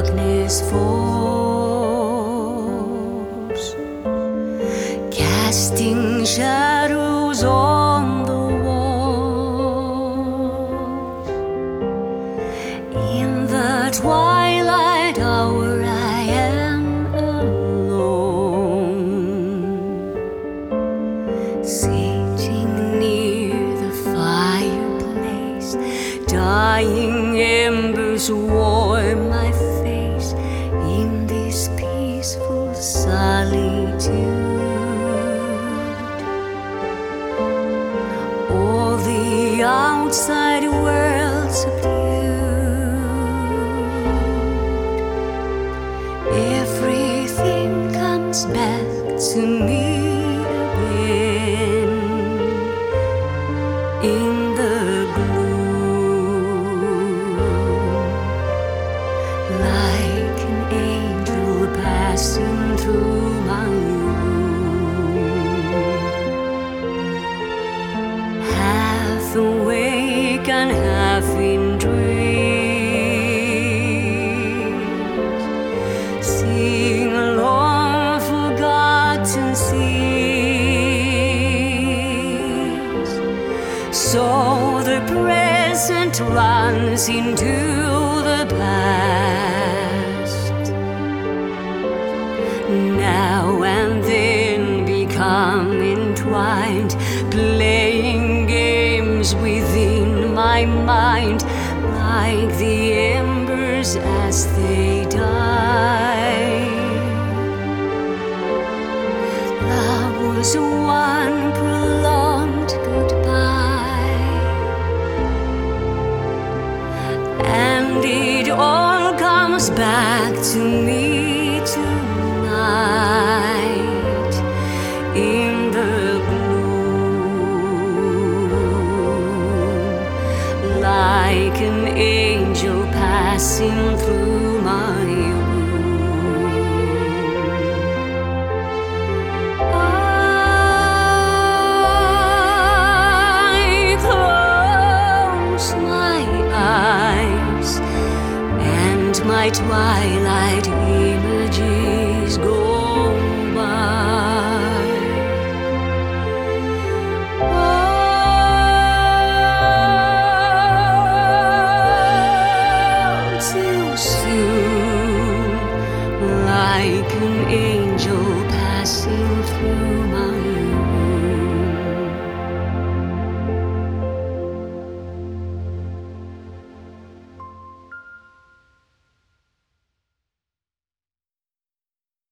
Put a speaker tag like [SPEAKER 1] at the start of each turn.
[SPEAKER 1] darkness falls, casting shadows on the walls. In the twilight hour, I am alone, sitting near the fireplace, dying embers warm my outside world subdued. Everything comes back to me again in So the present runs into the past now and then become entwined, playing games within my mind, like the embers as they die. Was one prolonged goodbye, and it all comes back to me tonight in the gloom, like an angel passing skies and my twilight images go by. Oh, too soon, like an angel passing through.